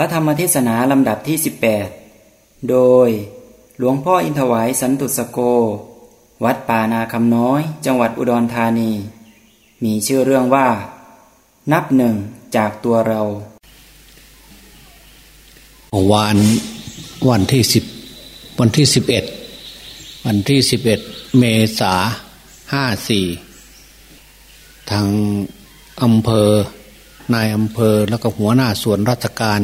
พระธรรมเทศนาลำดับที่ 18 โดยหลวงพ่ออินทวายสันตุสโก วัดป่านาคำน้อยจังหวัดอุดรธานี มีชื่อเรื่องว่า นับหนึ่งจากตัวเราวันวันที่สิบวันที่สิบเอ็ดวันที่สิบเอ็ดเมษาห้าสี่ทางอำเภอนายอำเภอแล้วก็หัวหน้าส่วนราชการ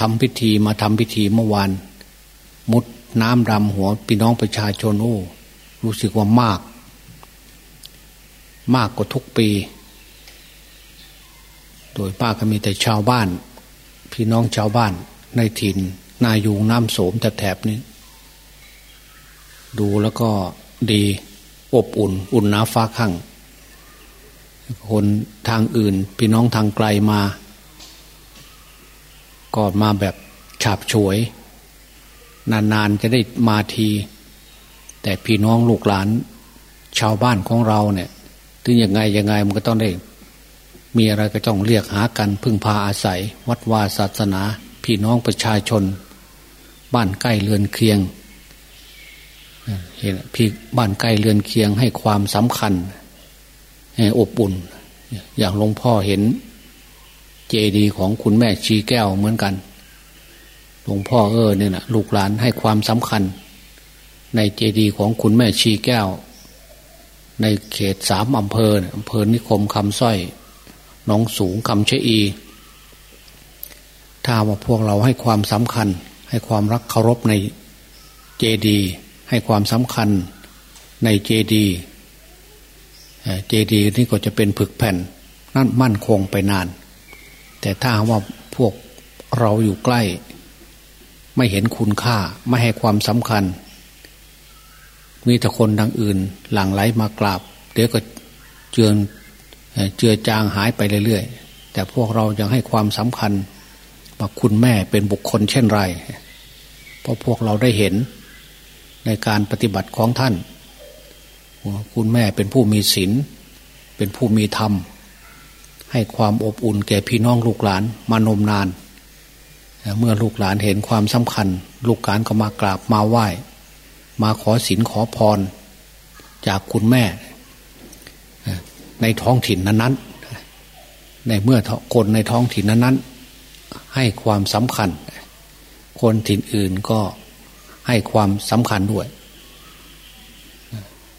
ทำพิธีมาทำพิธีเมื่อวานมุดน้ำดำหัวพี่น้องประชาชนโอ้รู้สึกว่ามาก มากกว่าทุกปี โดยป้าก็มีแต่ชาวบ้าน พี่น้องชาวบ้านในถิ่นนายูงน้ำโสมแถบนี้ ดูแล้วก็ดีอบอุ่น อุ่นหนาฟ้าข้างคนทางอื่น พี่น้องทางไกลมา ก็มาแบบฉาบฉวย นานๆจะได้มาที แต่พี่น้องลูกหลาน ชาวบ้านของเราเนี่ยถึงยังไงยังไงมันก็ต้องได้ มีอะไรก็ต้องเรียกหากันพึ่งพาอาศัย วัดวาศาสนา พี่น้องประชาชน บ้านใกล้เรือนเคียงเห็นพี่บ้านใกล้เรือนเคียงให้ความสำคัญอบอุ่น อย่างหลวงพ่อเห็น เจดีย์ของคุณแม่ชีแก้วเหมือนกันหลวงพ่อเออเนี่ยนะลูกหลานให้ความสำคัญ ในเจดีย์ของคุณแม่ชีแก้ว ในเขตสามอำเภออำเภอนิคมคำสร้อยน้องสูงคำเชอี ถ้าว่าพวกเราให้ความสำคัญ ให้ความรักเคารพในเจดีย์ให้ความสำคัญในเจดีย์เจดีย์นี่ก็จะเป็นผึกแผ่นนั่นมั่นคงไปนาน แต่ถ้าว่าพวกเราอยู่ใกล้ ไม่เห็นคุณค่าไม่ให้ความสำคัญ มีแต่คนดังอื่น หลั่งไหลมากราบ เดี๋ยวก็เจือนเจือจางหายไปเรื่อยๆ แต่พวกเรายังให้ความสำคัญว่าคุณแม่เป็นบุคคลเช่นไร เพราะพวกเราได้เห็นในการปฏิบัติของท่าน คุณแม่เป็นผู้มีศีลเป็นผู้มีธรรม ให้ความอบอุ่นแก่พี่น้องลูกหลานมานมนาน เมื่อลูกหลานเห็นความสำคัญ ลูกหลานก็มากราบมาไหว้ มาขอศีลขอพร จากคุณแม่ ในท้องถิ่นนั้นๆ ในเมื่อคนในท้องถิ่นนั้นๆ ให้ความสำคัญ คนถิ่นอื่นก็ให้ความสำคัญด้วย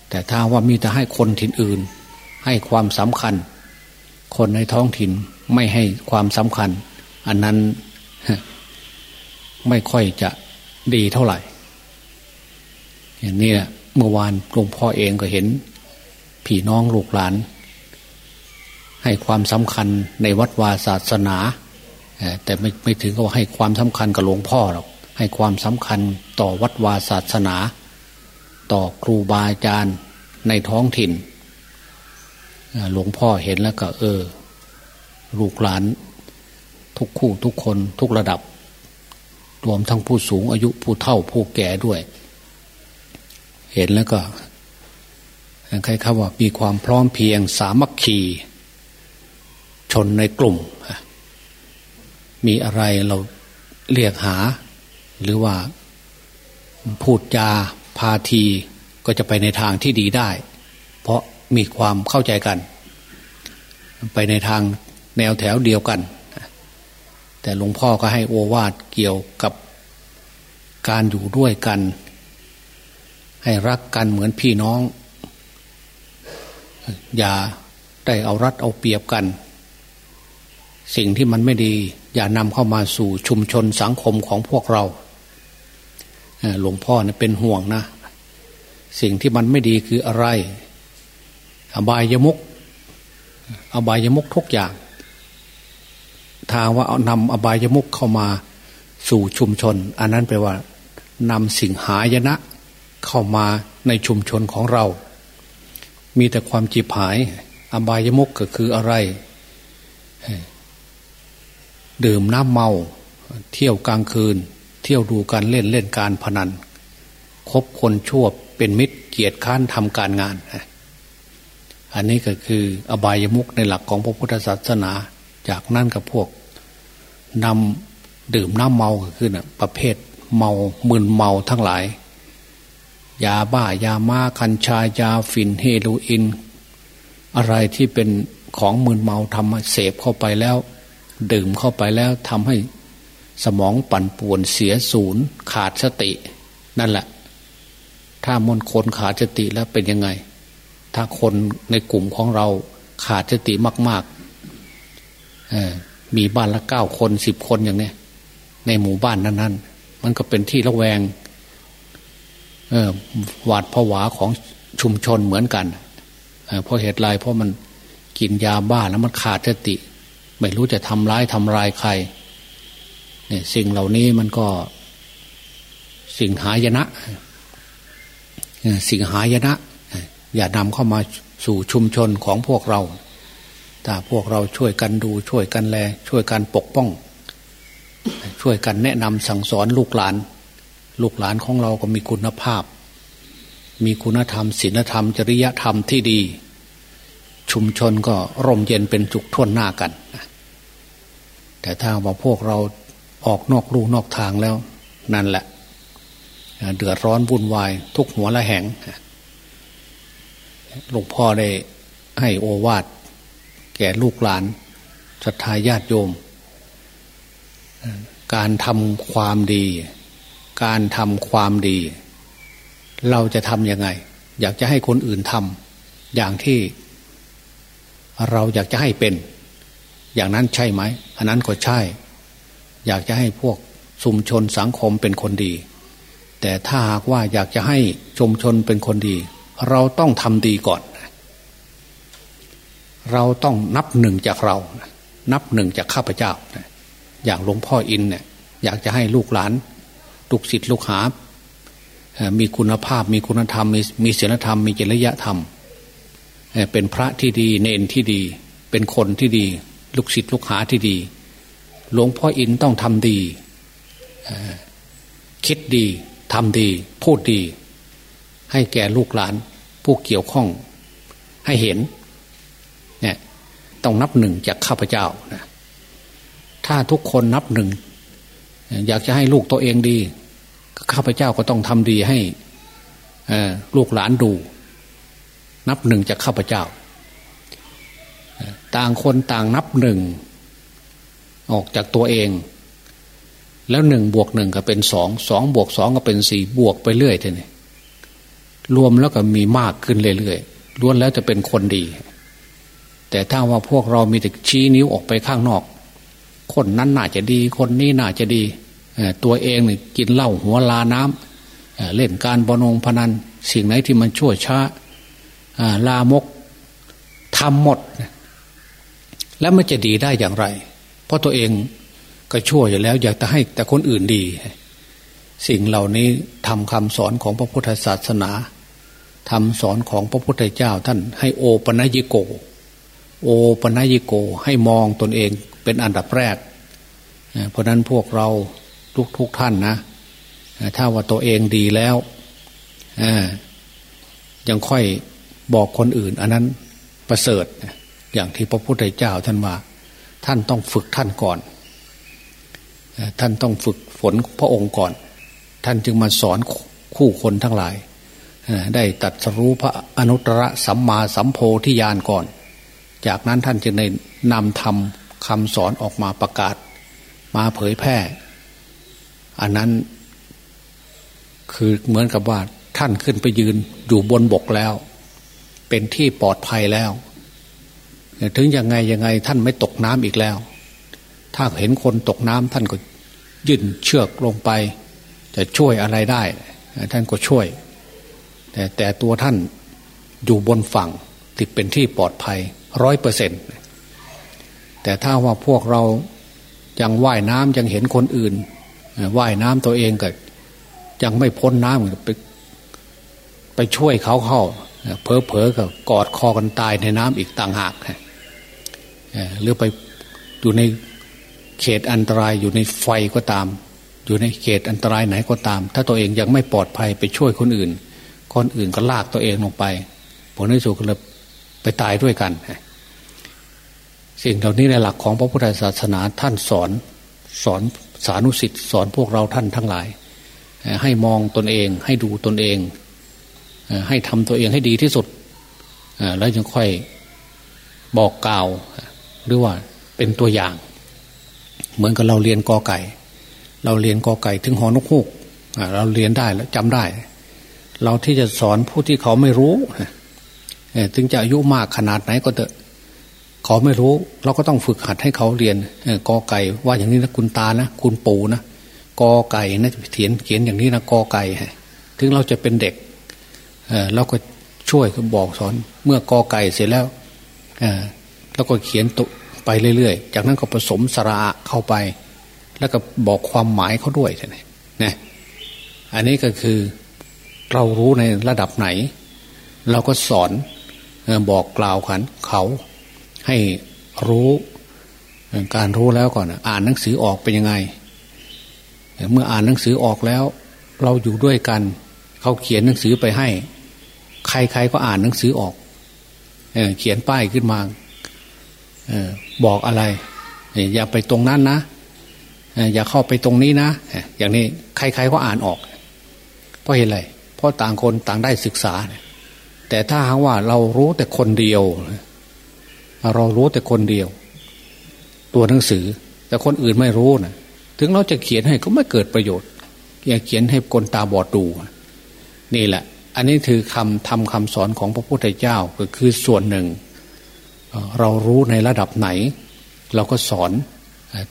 แต่ถ้าว่ามีแต่ให้คนถิ่นอื่น ให้ความสำคัญ คนในท้องถิ่นไม่ให้ความสำคัญ อันนั้นไม่ค่อยจะดีเท่าไหร่ อย่างนี้เมื่อวานหลวงพ่อเองก็เห็นพี่น้องลูกหลาน ให้ความสำคัญในวัดวาศาสนา แต่ไม่ไม่ถึงกับว่าให้ความสำคัญกับหลวงพ่อหรอกให้ความสำคัญต่อวัดวาศาสนา ต่อครูบาอาจารย์ในท้องถิ่น หลวงพ่อเห็นแล้วก็ เออ ลูกหลาน ทุกคู่ทุกคนทุกระดับ รวมทั้งผู้สูงอายุผู้เฒ่าผู้แก่ด้วย เห็นแล้วก็ใครคำว่ามีความพร้อมเพียงสามัคคีชนในกลุ่ม มีอะไรเราเรียกหา หรือว่าพูดจาพาทีก็จะไปในทางที่ดีได้ เพราะ มีความเข้าใจกัน ไปในทางแนวแถวเดียวกัน แต่หลวงพ่อก็ให้โอวาทเกี่ยวกับการอยู่ด้วยกัน ให้รักกันเหมือนพี่น้อง อย่าได้เอารัดเอาเปรียบกัน สิ่งที่มันไม่ดี อย่านำเข้ามาสู่ชุมชนสังคมของพวกเราหลวงพ่อเนี่ยเป็นห่วงนะ สิ่งที่มันไม่ดีคืออะไร อบายยมุกอบายยมุกทุกอย่างทางว่าเอานำอบายยมุกเข้ามาสู่ชุมชน อันนั้นแปลว่านำสิ่งหายนะ เข้ามาในชุมชนของเรา มีแต่ความจีบหาย อบายยมุกก็คืออะไร ดื่มน้ำเมา เที่ยวกลางคืน เที่ยวดูการเล่นเล่นการพนัน คบคนชั่วเป็นมิตรเกียรติค้านทำการงาน อันนี้ก็คืออบายมุกในหลักของพระพุทธศาสนา จากนั่นกับพวกนำดื่มน้ำเมาขึ้นประเภทเมามึนเมาทั้งหลาย ยาบ้ายามาคัญชายาฝิ่นเฮโรอีนอะไรที่เป็นของมึนเมาทำเสพเข้าไปแล้ว ดื่มเข้าไปแล้วทำให้สมองปั่นป่วนเสียศูนย์ขาดสติ นั่นแหละ ถ้ามนคนขาดสติแล้วเป็นยังไง ถ้าคนในกลุ่มของเราขาดสติมากๆมีบ้านละเก้าคนสิบคนอย่างนี้ในหมู่บ้านนั้นๆ มันก็เป็นที่ระแวงหวาดผวาของชุมชนเหมือนกันเพราะเหตุไรเพราะมันกินยาบ้าแล้วมันขาดสติ ไม่รู้จะทำร้ายทำลายใครเนี่ยสิ่งเหล่านี้มันก็สิ่งหายนะ สิ่งหายนะ อย่านำเข้ามาสู่ชุมชนของพวกเราถ้าพวกเราช่วยกันดูช่วยกันแล ช่วยกันปกป้อง ช่วยกันแนะนำสั่งสอนลูกหลาน ลูกหลานของเราก็มีคุณภาพ มีคุณธรรมศีลธรรม จริยธรรมที่ดี ชุมชนก็ร่มเย็นเป็นจุกท่วนหน้ากัน แต่ถ้าว่าพวกเราออกนอกลูนอกทางแล้ว นั่นแหละ เดือดร้อนวุ่นวายทุกหัวละแหง หลวงพ่อได้ให้โอวาทแก่ลูกหลานศรัทธาญาติโยม การทำความดี การทำความดี เราจะทำยังไง อยากจะให้คนอื่นทำอย่างที่เราอยากจะให้เป็น อย่างนั้นใช่ไหมอันนั้นก็ใช่ อยากจะให้พวกชุมชนสังคมเป็นคนดี แต่ถ้าหากว่าอยากจะให้ชุมชนเป็นคนดี เราต้องทำดีก่อน เราต้องนับหนึ่งจากเรา นับหนึ่งจากข้าพเจ้า อย่างหลวงพ่ออินเนี่ยอยากจะให้ลูกหลานลูกศิษย์ลูกหา มีคุณภาพ มีคุณธรรม มีมีศีลธรรม มีจริยธรรม เป็นพระที่ดี เนนที่ดี เป็นคนที่ดี ลูกศิษย์ลูกหาที่ดี หลวงพ่ออินต้องทำดี คิดดีทำดี พูดดี ให้แก่ลูกหลานผู้เกี่ยวข้องให้เห็นเนี่ยต้องนับหนึ่งจากข้าพเจ้านะถ้าทุกคนนับหนึ่ง อยากจะให้ลูกตัวเองดี ข้าพเจ้าก็ต้องทำดีให้ลูกหลานดู นับหนึ่งจากข้าพเจ้า ต่างคนต่างนับหนึ่ง ออกจากตัวเอง แล้วหนึ่งบวกหนึ่งก็เป็นสองสองบวกสองก็เป็นสี่บวกไปเรื่อยเทีนี้ รวมแล้วก็มีมากขึ้นเรื่อยๆล้วนแล้วจะเป็นคนดี แต่ถ้าว่าพวกเรามีแต่ชี้นิ้วออกไปข้างนอก คนนั้นน่าจะดี คนนี้น่าจะดีตัวเองเนี่ยกินเหล้าหัวลาน้ำเล่นการบอนงพนัน สิ่งไหนที่มันชั่วช้าลามกทำหมด แล้วมันจะดีได้อย่างไร เพราะตัวเองก็ชั่วอยู่แล้ว อยากจะให้แต่คนอื่นดี สิ่งเหล่านี้ทำคำสอนของพระพุทธศาสนา ทำสอนของพระพุทธเจ้าท่านให้โอปนัญิโก โอปนัญิโกให้มองตนเองเป็นอันดับแรก เพราะนั้นพวกเราทุกทุกท่านนะ ถ้าว่าตัวเองดีแล้วยังค่อยบอกคนอื่น อันนั้นประเสริฐ อย่างที่พระพุทธเจ้าท่านว่า ท่านต้องฝึกท่านก่อน ท่านต้องฝึกฝนพระองค์ก่อน ท่านจึงมาสอนคู่คนทั้งหลาย ได้ตัดสรู้พระอนุตตรสัมมาสัมโพธิญาณก่อน จากนั้นท่านจึงได้นำทำคำสอนออกมาประกาศ มาเผยแพร่ อันนั้นคือเหมือนกับว่าท่านขึ้นไปยืนอยู่บนบกแล้ว เป็นที่ปลอดภัยแล้ว ถึงยังไงยังไงท่านไม่ตกน้ำอีกแล้ว ถ้าเห็นคนตกน้ำท่านก็ยื่นเชือกลงไป จะช่วยอะไรได้ ท่านก็ช่วย แต่แต่ตัวท่านอยู่บนฝั่งติดเป็นที่ปลอดภัยร้อยเปอร์เซ็นต์แต่ถ้าว่าพวกเรายังว่ายน้ำยังเห็นคนอื่นว่ายน้ำตัวเองก็ยังไม่พ้นน้ำไปไปช่วยเขาเข้าเพอเพอก็กอดคอกันตายในน้ำอีกต่างหากหรือไปอยู่ในเขตอันตรายอยู่ในไฟก็ตาม อยู่ในเขตอันตรายไหนก็ตาม ถ้าตัวเองยังไม่ปลอดภัยไปช่วยคนอื่น คนอื่นก็ลากตัวเองลงไป ผลในสุดก็เลยไปตายด้วยกันสิ่งเหล่านี้ในหลักของพระพุทธศาสนาท่านสอนสอนสานุสิทธิ์สอนพวกเราท่านทั้งหลาย ให้มองตนเองให้ดูตนเอง ให้ทำตัวเองให้ดีที่สุด แล้วจึงค่อยบอกกล่าว หรือว่าเป็นตัวอย่าง เหมือนกับเราเรียนกอไก่ เราเรียนกอไก่ถึงหอนกฮูกเราเรียนได้แล้วจำได้ เราที่จะสอนผู้ที่เขาไม่รู้ถึงจะอายุมากขนาดไหนก็เถอะเขาไม่รู้ เราก็ต้องฝึกหัดให้เขาเรียนกอไก่ว่าอย่างนี้นะคุณตานะคุณปู่นะกอไก่นะเขียนเขียนอย่างนี้นะกอไก่ถึงเราจะเป็นเด็กเราก็ช่วยบอกสอน เมื่อกอไก่เสร็จแล้วแล้วก็เขียนตุไปเรื่อยๆ จากนั้นก็ผสมสระเข้าไป แล้วก็บอกความหมายเขาด้วยนะอันนี้ก็คือ เรารู้ในระดับไหน เราก็สอนบอกกล่าวขันเขาให้รู้การรู้แล้วก่อนอ่านหนังสือออกเป็นยังไง เมื่ออ่านหนังสือออกแล้ว เราอยู่ด้วยกันเขาเขียนหนังสือไปให้ ใครๆก็อ่านหนังสือออกเเขียนป้ายขึ้นมาอบอกอะไรอย่าไปตรงนั้นนะอย่าเข้าไปตรงนี้นะอย่างนี้ใครๆก็อ่านออก เพราะเห็นอะไร เพราะต่างคนต่างได้ศึกษา แต่ถ้าหากว่าเรารู้แต่คนเดียว เรารู้แต่คนเดียว ตัวหนังสือ แต่คนอื่นไม่รู้นะถึงเราจะเขียนให้ก็ไม่เกิดประโยชน์อย่าเขียนให้คนตาบอดดู นี่แหละ อันนี้คือคำทำคำสอนของพระพุทธเจ้าก็คือส่วนหนึ่ง เรารู้ในระดับไหน เราก็สอน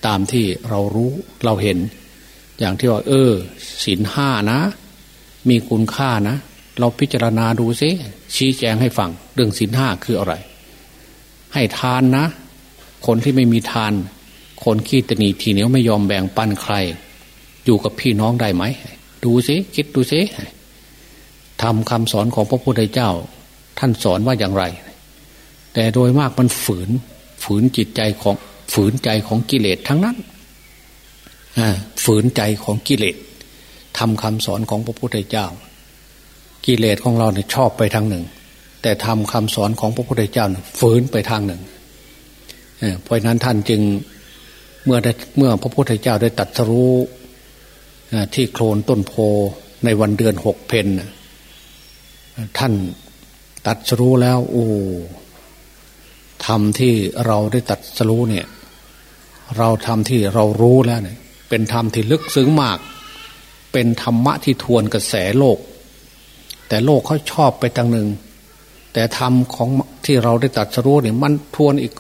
ตามที่เรารู้เราเห็น อย่างที่ว่า เออศีลห้านะ มีคุณค่านะ เราพิจารณาดูซิชี้แจงให้ฟังเรื่องศีลห้าคืออะไร ให้ทานนะ คนที่ไม่มีทาน คนขี้ตนีทีเหนียวไม่ยอมแบ่งปันใคร อยู่กับพี่น้องได้ไหม ดูสิคิดดูสิทำคำสอนของพระพุทธเจ้า ท่านสอนว่าอย่างไร แต่โดยมากมันฝืน ฝืนจิตใจของฝืนใจของกิเลสทั้งนั้นฝืนใจของกิเลส ทำคำสอนของพระพุทธเจ้า กิเลสของเราเนี่ยชอบไปทางหนึ่ง แต่ทำคำสอนของพระพุทธเจ้าฝืนไปทางหนึ่งเพราะนั้นท่านจึงเมื่อเมื่อพระพุทธเจ้าได้ตัดสรู้ที่โคลนต้นโพในวันเดือนหกเพนท่านตัดสรู้แล้วโอ้ทำที่เราได้ตัดสรู้เนี่ย เราทำที่เรารู้แล้วเนี่ย เป็นธรรมที่ลึกซึ้งมาก เป็นธรรมะที่ทวนกระแสโลก แต่โลกเขาชอบไปทางหนึ่ง แต่ธรรมของที่เราได้ตัดสรู้เนี่ยมันทวนอีก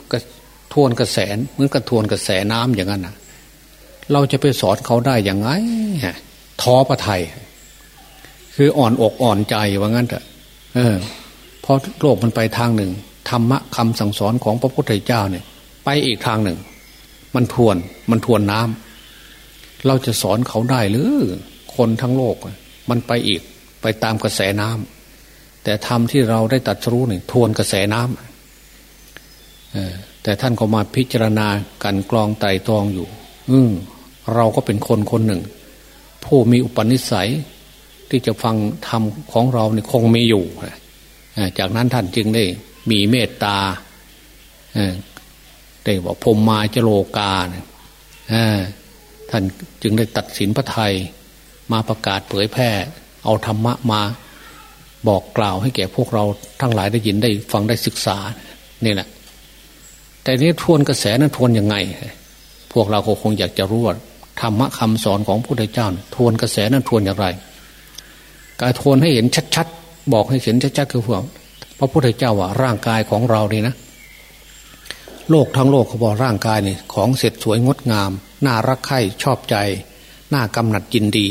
ทวนกระแสเหมือนกับทวนกระแสน้ำอย่างนั้นนะเราจะไปสอนเขาได้อย่างไงท้อประไทย คืออ่อนอกอ่อนใจว่างั้นเถอะเออพอโลกมันไปทางหนึ่งธรรมะคำสั่งสอนของพระพุทธเจ้าเนี่ย ไปอีกทางหนึ่ง มันทวนมันทวนน้ำเราจะสอนเขาได้หรือ คนทั้งโลก มันไปอีกไปตามกระแสน้ำแต่ธรรมที่เราได้ตัดสู้เนี่ยทวนกระแสน้ำแต่ท่านก็มาพิจารณากันกรองไต่ตรองอยู่ อืเราก็เป็นคนคนหนึ่ง ผู้มีอุปนิสัยที่จะฟังธรรมของเราเนี่ยคงมีอยู่จากนั้นท่านจึงได้มีเมตตาได้บอกพมมาจโลกาท่านจึงได้ตัดสินพระไทย มาประกาศเผยแพร่ เอาธรรมะมาบอกกล่าวให้แก่พวกเราทั้งหลายได้ยินได้ฟังได้ศึกษานี่แหละ แต่นี้ทวนกระแสนั้นทวนยังไง พวกเราคงอยากจะรู้ว่าธรรมะคำสอนของพระพุทธเจ้า ทวนกระแสนั้นทวนอย่างไร การทวนให้เห็นชัดๆบอกให้เห็นชัดๆคือพวกพระพุทธเจ้าว่าร่างกายของเรานี่นะ โลกทั้งโลกเขาบอกร่างกายนี่ของเสร็จสวยงดงาม น่ารักใคร่ชอบใจ น่ากำหนัดยินดี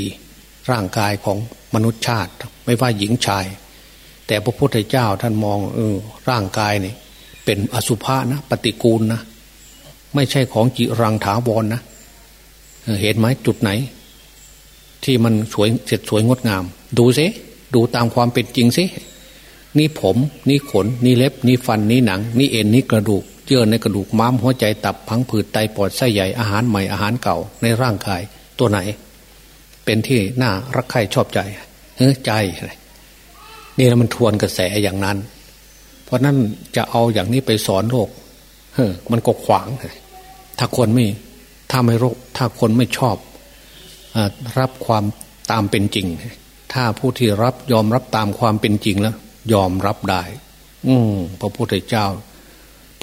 ร่างกายของมนุษย์ชาติ ไม่ว่าหญิงชาย แต่พระพุทธเจ้าท่านมองเออร่างกายนี่เป็นอสุภะนะปฏิกูลนะ ไม่ใช่ของจิรังถาวรนนะเห็นไหมจุดไหน ที่มันสวยเสร็จสวยงดงาม ดูซิดูตามความเป็นจริงซินี่ผม นี่ขน นี่เล็บ นี่ฟัน นี่หนัง นี่เอ็น นี่กระดูก เยื่อในกระดูกม้ามหัวใจตับพังผืดไตปอดไส้ใหญ่อาหารใหม่อาหารเก่าในร่างกายตัวไหน เป็นที่น่ารักใคร่ชอบใจเฮ้ใจ นี่แล้วมันทวนกระแสอย่างนั้น เพราะนั้นจะเอาอย่างนี้ไปสอนโลกเฮ้มันก็ขวาง ถ้าคนไม่ ถ้าไม่รถ้าคนไม่ชอบอรับความตามเป็นจริง ถ้าผู้ที่รับยอมรับตามความเป็นจริงแล้ว ยอมรับได้ อืมพระพุทธเจ้า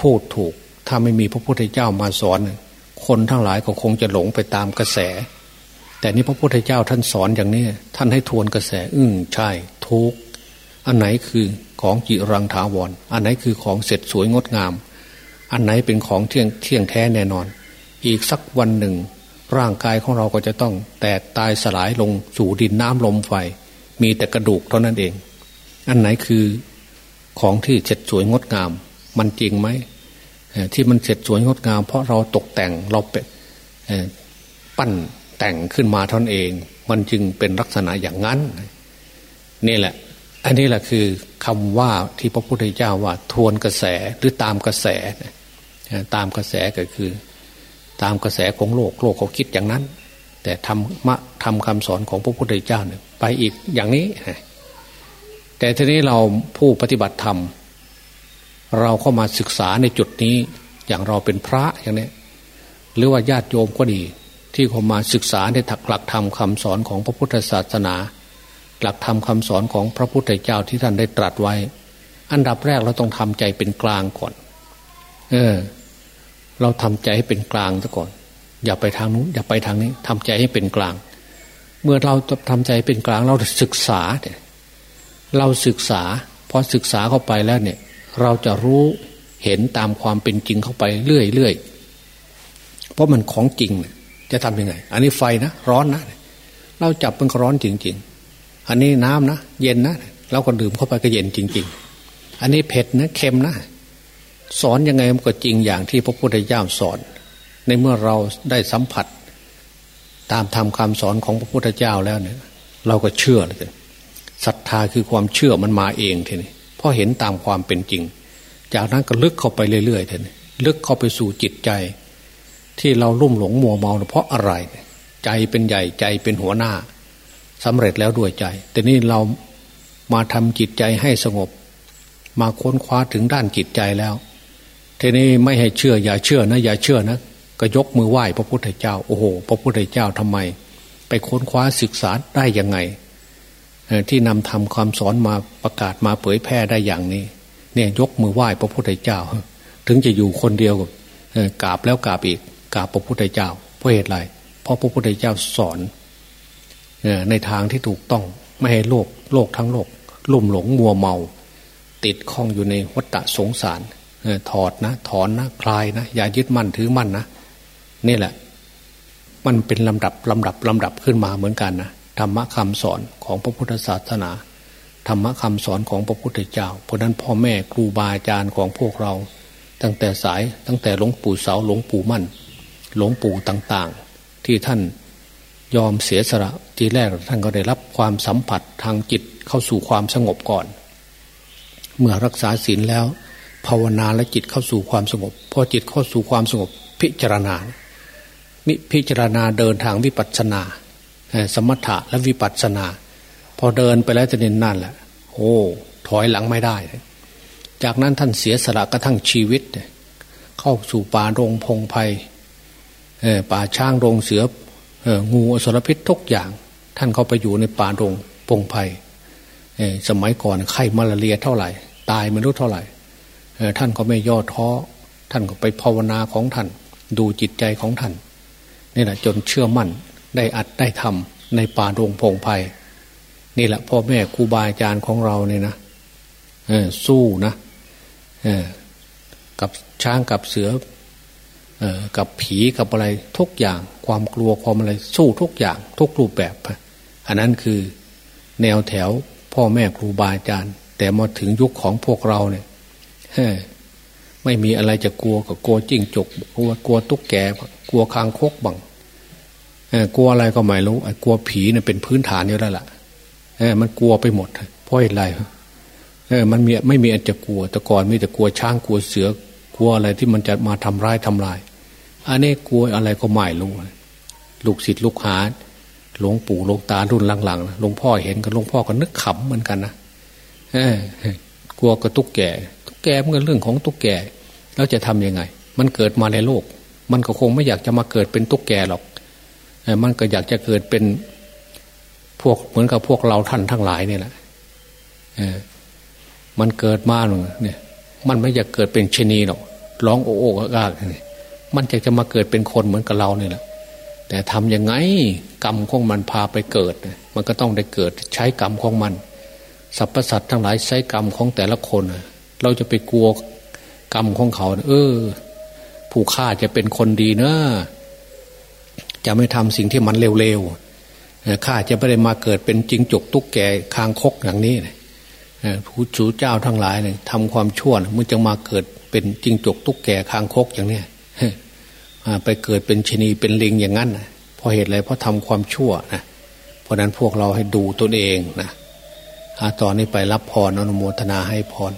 พูดถูก ถ้าไม่มีพระพุทธเจ้ามาสอน คนทั้งหลายก็คงจะหลงไปตามกระแส แต่นี่พระพุทธเจ้าท่านสอนอย่างนี้ ท่านให้ทวนกระแสอืมใช่ทุกอันไหนคือของจิรังถาวรอันไหนคือของเสร็จสวยงดงาม อันไหนเป็นของเที่ยงเที่ยงแท้แน่นอน อีกสักวันหนึ่ง ร่างกายของเราก็จะต้องแตกตายสลายลงสู่ดินน้ำลมไฟ มีแต่กระดูกเท่านั้นเอง อันไหนคือของที่เสร็จสวยงดงาม มันจริงไหมที่มันเสร็จสวยงดงาม เพราะเราตกแต่งเราเป็นปั้น แต่งขึ้นมาท่านเอง มันจึงเป็นลักษณะอย่างนั้น นี่แหละ อันนี้แหละคือคำว่าที่พระพุทธเจ้าว่า ทวนกระแสหรือตามกระแส ตามกระแสก็คือ ตามกระแสของโลกโลกเขาคิดอย่างนั้น แต่ทำมะทำคำสอนของพระพุทธเจ้าเนี่ยไปอีกอย่างนี้ แต่ทีนี้เราผู้ปฏิบัติธรรม เราเข้ามาศึกษาในจุดนี้ อย่างเราเป็นพระอย่างนี้หรือว่าญาติโยมก็ดี ที่เขามาศึกษาในหลักธรรมคาสอนของพระพุทธศาสนา หลักธรรมคาสอนของพระพุทธเจ้าที่ท่านได้ตรัสไว้ อันดับแรกเราต้องทำใจเป็นกลางก่อน เออ เราทำใจให้เป็นกลางซะก่อน อย่าไปทางนู้นอย่าไปทางนี้ทำใจให้เป็นกลาง เมื่อเราทำใจเป็นกลางเราศึกษาเนี่ยเราศึกษาพอศึกษาเข้าไปแล้วเนี่ย เราจะรู้เห็นตามความเป็นจริงเข้าไปเรื่อยๆเพราะมันของจริง จะทำยังไง อันนี้ไฟนะร้อนนะ เราจับมันก็ร้อนจริง ๆ อันนี้น้ำนะเย็นนะเราก็ดื่มเข้าไปก็เย็นจริง ๆ อันนี้เผ็ดนะเค็มนะ สอนยังไงมันก็จริงอย่างที่พระพุทธเจ้าสอน ในเมื่อเราได้สัมผัส ตามธรรมคาสอนของพระพุทธเจ้าแล้วเนี่ย เราก็เชื่อเลยศรัทธาคือความเชื่อมันมาเองทีนี้เพราะเห็นตามความเป็นจริง จากนั้นก็ลึกเข้าไปเรื่อยๆทีนี้ลึกเข้าไปสู่จิตใจ ที่เราลุ่มหลงมัวเมาเพราะอะไร ใจเป็นใหญ่ใจเป็นหัวหน้าสำเร็จแล้วด้วยใจ แต่นี่เรามาทำจิตใจให้สงบ มาค้นคว้าถึงด้านจิตใจแล้วทีนี้ไม่ให้เชื่อ อย่าเชื่อนะ อย่าเชื่อนะก็ยกมือไหว้พระพุทธเจ้า โอ้โห พระพุทธเจ้าทำไม ไปค้นคว้าศึกษาได้ยังไงที่นำทำความสอนมาประกาศมาเผยแพร่ได้อย่างนี้ เนี่ยยกมือไหว้พระพุทธเจ้า ถึงจะอยู่คนเดียวกราบแล้วกราบอีก กราบพระพุทธเจ้าเพราะเหตุไรเพราะพระพุทธเจ้าสอนในทางที่ถูกต้องไม่ให้โลกโลกทั้งโลกลุ่มหลงมัวเมา ติดข้องอยู่ในวัฏสงสารถอดนะ ถอนนะคลายนะ อย่ายึดมั่นถือมั่นนะนี่แหละ มันเป็นลำดับลำดับลำดับขึ้นมาเหมือนกันนะธรรมะคำสอนของพระพุทธศาสนาธรรมะคำสอนของพระพุทธเจ้า เพราะนั้นพ่อแม่ครูบาอาจารย์ของพวกเรา ตั้งแต่สายตั้งแต่หลวงปู่เสาหลวงปู่มั่น หลวงปู่ต่างๆ ที่ท่านยอมเสียสละทีแรกท่านก็ได้รับความสัมผัสทางจิตเข้าสู่ความสงบก่อน เมื่อรักษาศีลแล้ว ภาวนาและจิตเข้าสู่ความสงบพอจิตเข้าสู่ความสงบพิจารณามิพิจารณาเดินทางวิปัสสนา สมถะและวิปัสสนา พอเดินไปแล้วจะเน้นนั่นแหละโอ้ถอยหลังไม่ได้ จากนั้นท่านเสียสละกระทั่งชีวิต เข้าสู่ป่ารงพงไพ่ ป่าช้างโรงเสืองูอสรพิษทุกอย่าง ท่านเข้าไปอยู่ในป่าดงปงไพ่สมัยก่อนไข้มาลาเรียเท่าไหร่ ตายไม่รู้เท่าไหร่ท่านก็ไม่ย่อท้อ ท่านก็ไปภาวนาของท่าน ดูจิตใจของท่านนี่แหละจนเชื่อมั่นได้อัดได้ทำในป่าดงพงไพ่นี่แหละพ่อแม่ครูบาอาจารย์ของเราเนี่ยนะสู้นะกับช้างกับเสือ กับผีกับอะไรทุกอย่าง ความกลัวความอะไรสู้ทุกอย่าง ทุกรูปแบบอันนั้นคือแนวแถวพ่อแม่ครูบาอาจารย์ แต่มาถึงยุคของพวกเราเนี่ยไม่มีอะไรจะกลัวกับกลัวจิ้งจกกลัวกลัวตุ๊กแกกลัวคางคกบังกลัวอะไรก็ไม่รู้กลัวผีเนี่ยเป็นพื้นฐานอยู่แล้วล่ะมันกลัวไปหมดเพราะอะไรมันมีไม่มีอันจะกลัว แต่ก่อนมีแต่กลัวช้างกลัวเสือ กลัวอะไรที่มันจะมาทำร้ายทำลาย อันนี้กลัวอะไรก็ไม่รู้ลูกศิษย์ลูกหาหลวงปู่หลวงตารุ่นหลังๆหลวงพ่อเห็นกับหลวงพ่อก็นึกขำเหมือนกันนะกลัวกับตุ๊กแกตุ๊กแกมันก็เรื่องของตุกแก่แล้วจะทํำยังไง มันเกิดมาในโลก มันก็คงไม่อยากจะมาเกิดเป็นตุกแก่หรอกมันก็อยากจะเกิดเป็นพวกเหมือนกับพวกเราท่านทั้งหลายนี่แหละมันเกิดมาเนี่ย มันไม่อยากเกิดเป็นชนีหรอกร้องโอ้โอ้กากมันจะจะมาเกิดเป็นคนเหมือนกับเราเนี่ยแหละแต่ทำยังไงกรรมของมันพาไปเกิด มันก็ต้องได้เกิดใช้กรรมของมันสรรพสัตว์ทั้งหลายใช้กรรมของแต่ละคน เราจะไปกลัวกรรมของเขา เออ ผู้ฆ่าจะเป็นคนดีเนอะจะไม่ทำสิ่งที่มันเร็วๆข้าจะไม่ได้มาเกิดเป็นจิงจกตุ๊กแกคางคกอย่างนี้ ผู้ชูเจ้าทั้งหลายเนี่ยทำความชั่วมันจะมาเกิดเป็นจิงจกตุ๊กแกคางคกอย่างเนี้ยไปเกิดเป็นชนีเป็นลิงอย่างนั้นเพราะเหตุอะไรเพราะทำความชั่วนะเพราะนั้นพวกเราให้ดูตนเองนะตอนนี้ไปรับพรอนุโมทนาให้พร